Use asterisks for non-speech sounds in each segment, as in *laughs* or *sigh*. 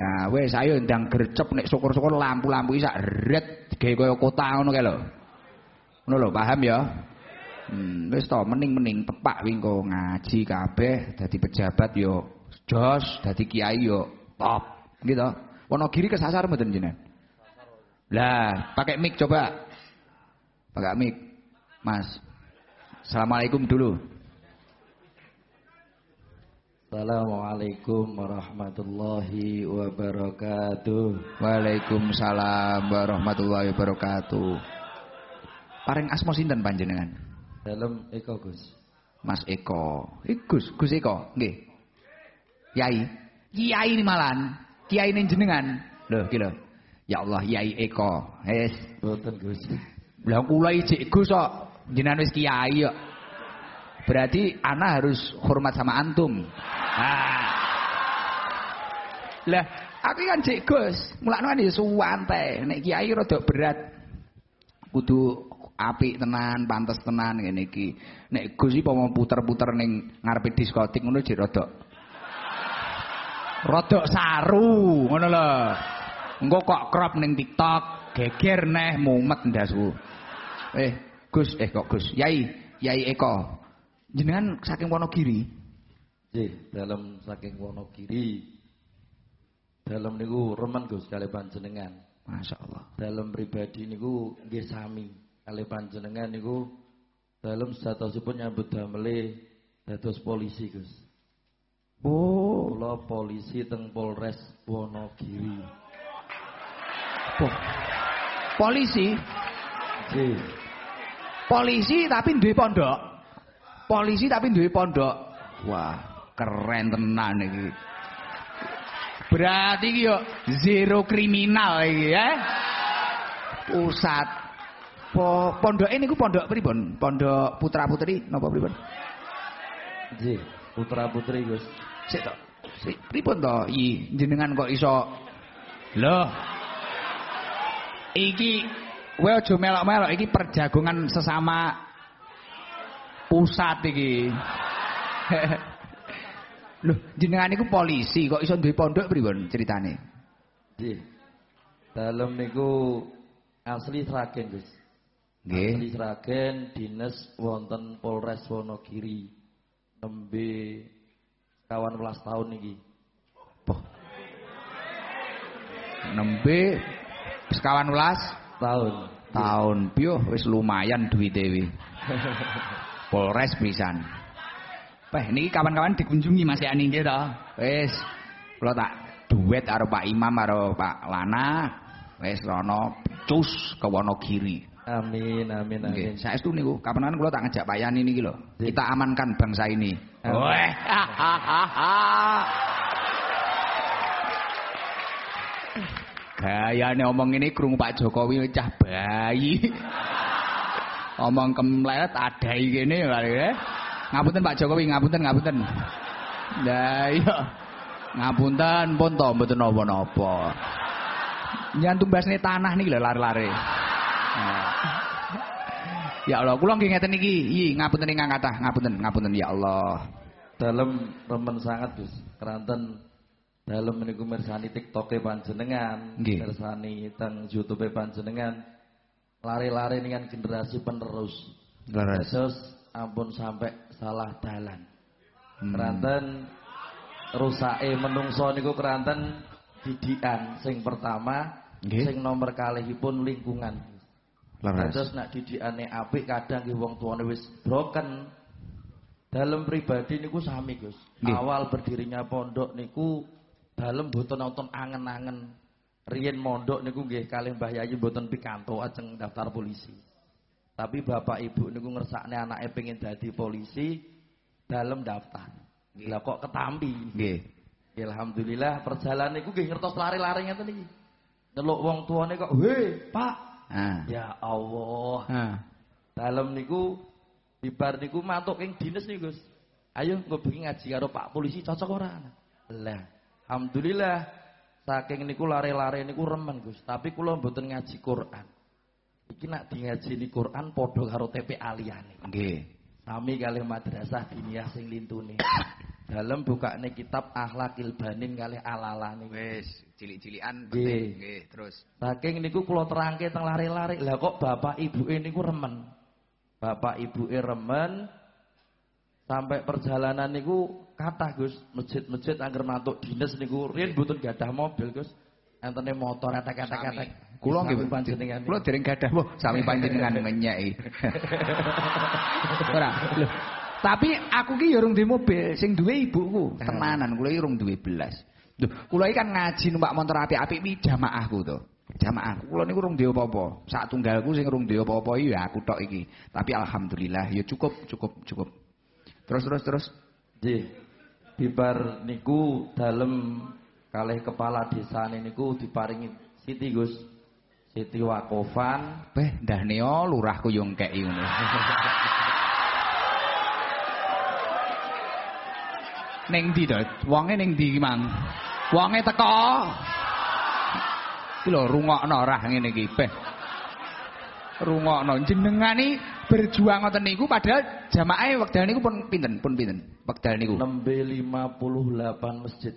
Ya wis ayo ndang gercep nek syukur-syukur lampu-lampu iki sak ret gawe kaya kota ngono kae lho. Ngono lho, paham ya? Hmm, wis to mening-mening tepak wingko ngaji kabeh dadi pejabat yo jos, dadi kiai yo top. Gitu. Wonogiri kesasar mboten jenengan? Lah, pakai mic coba. Pakai mic. Mas. Assalamualaikum dulu. Assalamualaikum warahmatullahi wabarakatuh. Waalaikumsalam warahmatullahi wabarakatuh. Paring asma sinten panjenengan? Dalam Eko Gus. Mas Eko. Eh, Gus, Gus Eko, nggih. Yai. Kiai ini malan. Kiai ini jenengan. Loh, iki lho. Ya Allah, Yai Eko. Wis. Boten Gus. Lah kula iki Gus kok. Jenengan wis kiai kok. Berarti ana harus hormat sama antum. Ah. Lah, aku kan Cik Gus, mulakno kan ya suwante, nek kiai rada berat. Kudu apik tenan, pantes tenan ngene iki. Nek Gus iki mau puter-puter ning ngarepe diskotik ngono jek rada rada saru, ngono lho. Engko kok crop ning TikTok, geger neh mumet ndasku. Eh, Gus, eh kok Gus, Yai, Yai Eko. Jenengan saking Wonogiri? Nggih, dalam saking Wonogiri. Dalam niku remen Gus kali panjenengan. Masya Allah. Dalam pribadi niku nggih sami kali panjenengan niku dalam statusipun nyambut damele dados polisi Gus. Oh, Kula polisi teng Polres Wonogiri. po polisi, Nggih. polisi tapi duwe pondok. Polisi tapi duwe pondok. Wah, keren tenan iki. Berarti iki yo zero kriminal iki ya. Pusat po pondoke niku pondok pripun? Pondok putra-putri napa pripun? Nggih, putra putri Gus. Sik to. Sik pripun to iki jenengan kok iso Loh. Iki kowe aja melok-melok iki perjagongan sesama pusat iki. Loh, jenengan iku polisi kok iso duwe pondok pripun ceritane? Nggih. Dalem niku asli Sragen, Gus. Asli Nggih. Sragen dinas wonten Polres Wonogiri. Nembe kawan welas tahun niki. Poh. Nembe sekawan welas Tahun. tahun piyo wis lumayan duwite wi. *laughs* Polres pisan. Peh niki kawan-kawan dikunjungi Mas Yani nggih to. Wis kula tak duet karo Pak Imam karo Pak Lana. Wis rono cus ke Wonogiri. Amin, amin, Nggih, amin. saestu niku kapan-kapan kula tak ngajak Pak Yani niki lho. Kita amankan bangsa ini. Weh. *laughs* Gayane omong ini krungu Pak Jokowi cah bayi. Omong kemlet adai kene kali ya. Ngapunten Pak Jokowi, ngapunten, ngapunten. Lah iya. Ngapunten pun to mboten napa-napa. Nyantung basne tanah niki lho lare-lare. Nah. Ya Allah, kula nggih ngeten iki. Yi, ngapunten ingkang kathah, ngapunten, ngapunten ya Allah. Dalem remen sangat, Gus. Keranten dalem niku mirsani TikTok-e panjenengan, mirsani teng YouTube panjenengan. Lari-lari dengan generasi penerus. Terus ampun sampai salah dalan. Hmm. Keranten rusake menungso niku keranten didikan sing pertama, Nggih. sing nomor kalihipun lingkungan. Terus nak didikane apik kadang nggih wong tuane wis broken. Dalam pribadi niku sami, Gus. Awal berdirinya pondok niku dalem mboten nonton angen-angen. Riyen mondok niku nggih kalih Mbah Yayi mboten pikanto ajeng daftar polisi. Tapi bapak ibu niku ngersakne anake pengen dadi polisi dalem daftar. Gila kok ketampi. Nggih. Alhamdulillah perjalanan niku nggih ngertos lari-lari ngeten iki. Neluk wong tuane kok, "Hei, Pak." Ah. Ya Allah. Ah. Dalem niku bibar niku mantuk ing dinas niku, Gus. Ayo nggo bengi ngaji karo Pak polisi cocok ora? Lah, alhamdulillah saking niku lare-lare niku remen, Gus. Tapi kula mboten ngaji Quran. Iki nak di ngaji ni Quran padha karo TPA liyane. Nggih. Sami kalih madrasah diniyah sing lintune. *coughs* dalem bukane kitab Akhlakil Banin kalih alalane. Wis, cilik-cilikan penting. Nggih, terus. Saking niku kula terangke teng lari-lari. Lah kok bapak ibuke niku remen. Bapak ibuke remen sampai perjalanan niku kathah Gus, masjid-masjid angger mantuk dinas niku riyen mboten gadah mobil Gus. Entene motor etek-etek-etek. Kula nggih panjenengan. Kula dereng gadah wah sami panjenengan ngenyeki. *laughs* Ora. Lho. Tapi aku ki ya urung duwe mobil, sing duwe ibuku. Tenanan kula iki urung duwe belas. Lho, kula iki kan ngaji numpak motor apik-apik iki jamaahku to. Jamaah. Kula niku urung duwe apa-apa. Sak tunggalku sing urung duwe apa-apa iki ya aku tok iki. Tapi alhamdulillah ya cukup, cukup, cukup. Terus terus terus. Nggih. Bibar niku dalem kalih kepala desa niku diparingi Siti Gus. Siti Wakofan. Beh, ndah neo lurahku yo ngkeki ngono. *laughs* Ning ndi to? Wonge ning ndi iki, Mang? Wonge teko. Iki lho rungokno ora ngene iki, beh. Rungokno jenengan iki berjuang ngoten niku padahal jamaah wekdal niku pun pinten? Pun pinten? Wekdal niku. Nembe 58 masjid.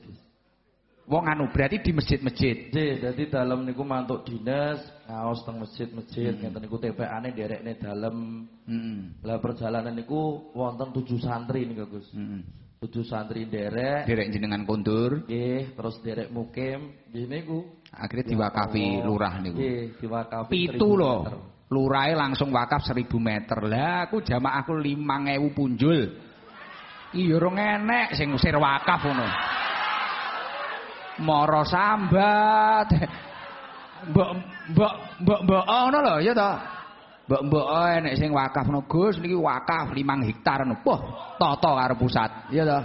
Wong anu berarti di masjid-masjid. Nggih, dadi dalem niku mantuk dinas, ngaos teng masjid-masjid, Hmm. ngenten niku TPA-ne derekne dalem. Heeh. Lah perjalanan niku wonten tujuh santri niku Gus. Heeh. Tujuh santri derek, Derek jenengan kondur, nggih, terus derek mukim, nggih niku. akhirnya diwakafi Ya lurah niku. Nggih, diwakafi. Pitu 1000 Lurahe langsung wakaf 1000 meter. Lah aku jamaahku 5000 punjul. Iya ora enek sing ngusir wakaf ngono. Moro sambat. Mbok mbok mbok mbok ngono lho ya to. Mbok mbok enek sing wakaf ngono Gus niki wakaf 5 hektar ngono. Wah, tata karo pusat. Ya to.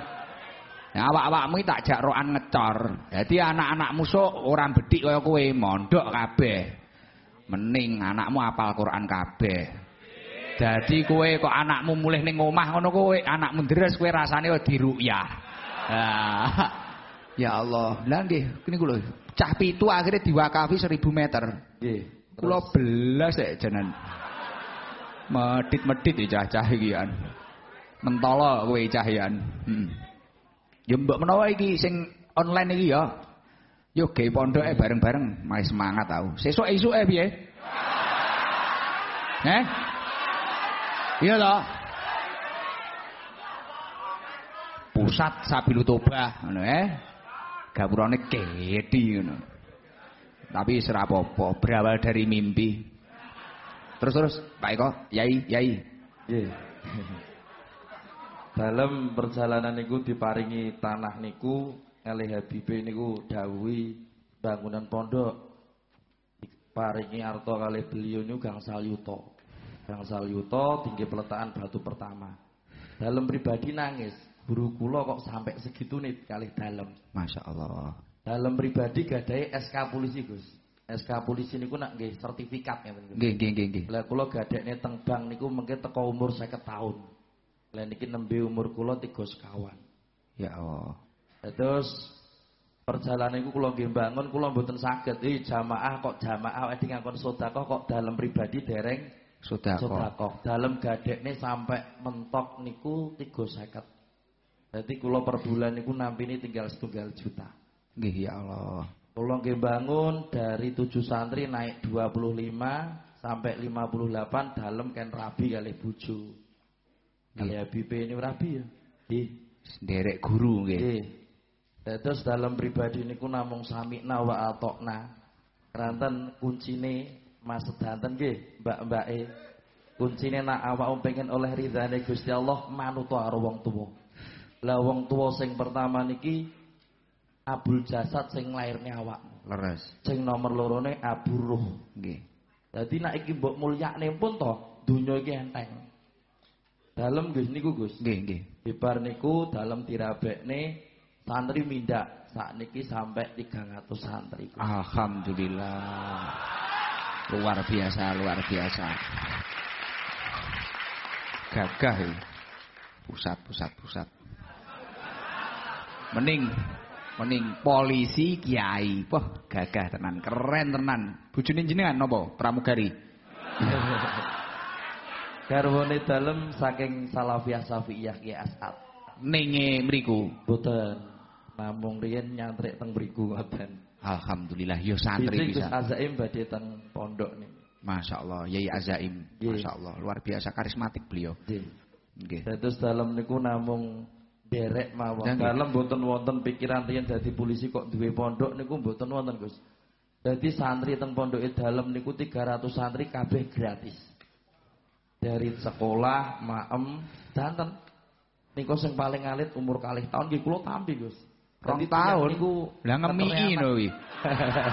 Ya awak-awakmu tak jak rokan ngecor. Dadi anak-anakmu sok ora bedhik kaya kowe, mondok kabeh. Mending anakmu apal Quran kabeh. Dadi kowe kok anakmu mulih ning omah ngono kowe, anakmu deres kowe rasane kaya diruyah. *laughs* Ya Allah. Lah nggih, niku lho. Cah pitu akhirnya diwakafi 1000 meter. Nggih. Kula belas ya jenen. Medit-medit ya cah-cah iki kan. Mentolo kowe cahyan. Hmm. Ya mbok menawa iki sing online iki ya. Yo gawe pondoke bareng-bareng, mari semangat tau. Sesuk esuke piye? Eh? Iya toh? Pusat Sabilu Toba ngono eh. Gapurane kedi ngono. Tapi ora apa-apa, berawal dari mimpi. Terus terus, Pak Eko, Yai, Yai. Nggih. Dalam perjalanan niku diparingi tanah niku kalih Habibe niku dawuhi bangunan pondok diparingi arta kalih beliau niku gangsal yuta. Gangsal yuta tinggi peletakan batu pertama. Dalam pribadi nangis, guru kula kok sampai segitu nih kalih dalam. Masya Allah. Dalam pribadi gadai SK polisi Gus. SK polisi niku nak nggih sertifikat Gus. Nggih, nggih, nggih, nggih. Lah kula gadekne teng bank niku mengke teko umur 50 tahun. Lah niki nembe umur kula 3 sekawan. Ya Allah. Lah Terus perjalanan niku kula nggih bangun kula mboten saged. Eh jamaah kok jamaah wedi ngangkon sedekah kok dalam pribadi dereng Sudah kok. sedekah. Dalam gadekne sampai mentok niku 350. Dadi kula per bulan niku nampini tinggal setunggal juta. Nggih, ya Allah. Kula nggih bangun dari 7 santri naik 25 sampai 58 dalem kan rabi kali bojo. Kali Habib ini rabi ya. Nggih. Derek guru nggih. Nggih. Lah, Terus dalam pribadi niku namung samikna wa atokna. Keranten kuncine Mas sedanten nggih, mbak-mbake. Kuncine nak awak pengen oleh ridhane Gusti Allah manut karo wong tuwa. Lah wong tuwa sing pertama niki abul jasad sing lairne awak. Leres. Sing nomor lorone abu ruh. Nggih. Dadi nek iki mbok mulyakne pun to, donya iki enteng. Dalem Gus niku Gus. Nggih, nggih. Bibar niku dalam dirabekne santri mindak sakniki sampai 300 santri. Alhamdulillah. Luar biasa, luar biasa. Gagah. Pusat, pusat, pusat. Mening, mening polisi kiai. Wah, gagah tenan, keren tenan. Bojone jenengan napa? Pramugari. *laughs* Garwane dalem saking Salafiyah Safiyah Ki As'ad. ninge mriku. Boten. Namung riyen nyantrik teng mriku ngoten. Alhamdulillah yo santri Bisa bisa. Azaim badhe teng pondok niki. Masya Allah, Yai Azaim, Nggih. Masya Allah, luar biasa karismatik beliau. Nggih. Dados dalem niku namung derek mawon. Nggih. Dalem mboten wonten pikiran riyen dadi polisi kok duwe pondok niku mboten wonten, Gus. Dadi santri teng pondoke dalem niku 300 santri kabeh gratis. Dari sekolah, maem, danten. Niku sing paling alit umur kalih tahun nggih kula tampi, Gus. Rong tahun niku lah ketereanak. lho iki.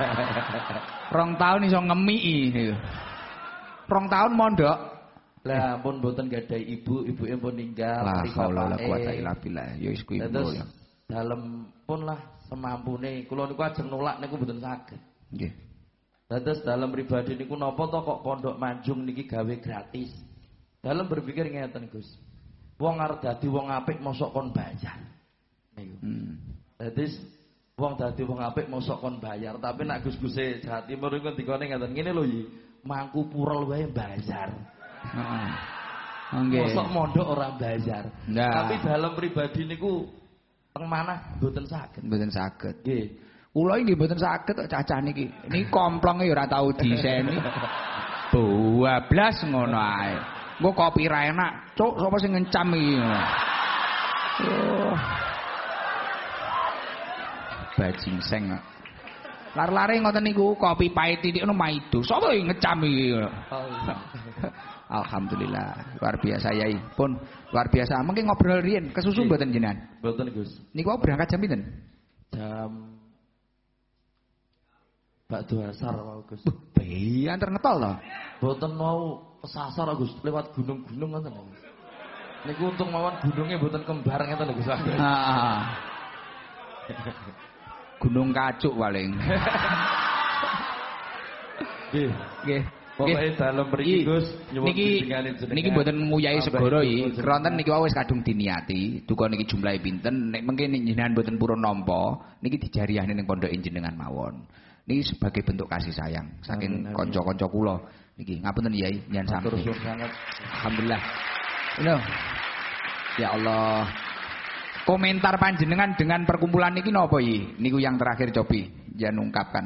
*laughs* Rong tahun iso ngemiki niku. Rong tahun mondok. Lah pun mboten gadai ibu, ibuke pun ninggal, La haula wala quwata illa billah. Ya wis kuwi dalem pun lah semampune. Kula niku ajeng nolak niku mboten saged. Nggih. Dados dalam pribadi niku napa to kok pondok Manjung niki gawe gratis. Dalam berpikir ngeten Gus. Wong arep dadi wong apik mosok kon bayar. Niku. Hmm. Dadi wong dadi wong apik mosok kon bayar, tapi nek Gus-guse Jawa Timur niku dikone ngeten ngene lho yi. Mangku purel wae bayar. Heeh. Nggih. Mosok mondok ora bayar. Nah. Tapi dalam pribadi niku teng manah mboten saged. Mboten saged. Nggih. Kula iki mboten saged kok cacah niki. Niki komplonge ya ora tau diseni. *laughs* Bablas ngono ae. Engko kopi ra enak, cuk sapa sing ngencam iki. Bajing seng. kok. Lar-lare ngoten niku kopi pahit titik ngono maido. Sapa ngecam iki? Alhamdulillah, luar biasa Yai. Pun luar biasa. Mungkin ngobrol riyen, kesusu mboten jenengan. Mboten Gus. Niku berangkat jam pinten? Jam Bakdo asar mau Gus. Bayi antar ngetol to. Mboten mau kesasar Gus lewat gunung-gunung ngoten. Niku untung mawon gunungnya mboten kembar ngeten lho Gus. Ah. *laughs* Gunung Kacuk paling. Nggih. Nggih. Pokoke dalem mriki. Gus nyuwun jenengan. niki mboten segara ibu iki. Kronten niki wis kadung diniati. Duka niki jumlahe pinten, nek mengke jenengan mboten purun nampa, niki dijariahne ning pondok jenengan mawon. Niki sebagai bentuk kasih sayang saking kanca-kanca kula. Niki ngapunten Yai, nyen sami. Alhamdulillah. Ya Allah. Komentar panjenengan dengan perkumpulan niki napa iki? Niku yang terakhir cobi, jangan ungkapkan.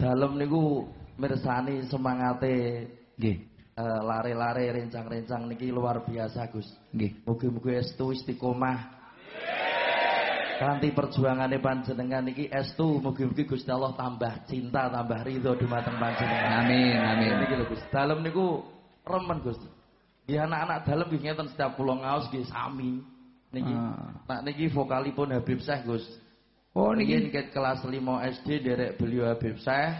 Dalem niku mirsani semangate Nggih. eh, lare-lare rencang-rencang niki luar biasa Gus. Nggih. Mugi-mugi estu istiqomah. Kanthi perjuangane panjenengan niki estu mugi-mugi Gusti Allah tambah cinta, tambah ridho dumateng panjenengan. Amin, amin. Niki lho Gus. Dalem niku remen Gus. Nggih anak-anak dalem nggih ngeten setiap kula ngaos nggih sami. Niki. Ah. Nak niki vokalipun Habib Syekh Gus. Oh Niki ket kelas 5 SD derek beliau Habib Syekh.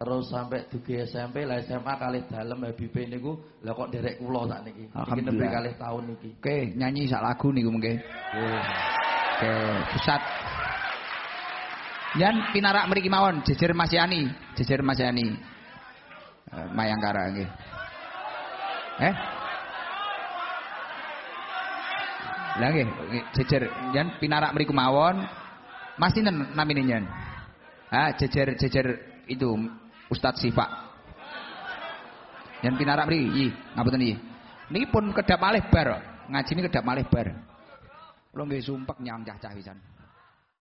Terus sampai dugi SMP lah SMA kalih dalem Habib niku lah kok derek kula sak niki. Niki nembe kalih tahun niki. Oke, nyanyi sak lagu niku mungkin. Oke, pusat. Jan pinarak mriki mawon jejer Mas Yani, jejer Mas Yani. Eh, Mayangkara nggih. Eh? Lah nggih, nggih, jejer jan pinarak mriku mawon. Mas sinten namine jan? Ah, jejer jejer itu Ustadz Sifa. Jan pinarak mriki, iki, ngapunten iki. Niki pun kedap malih bar, kok. ngaji ini kedap malih bar. Kula nggih sumpek nyang cah-cah pisan.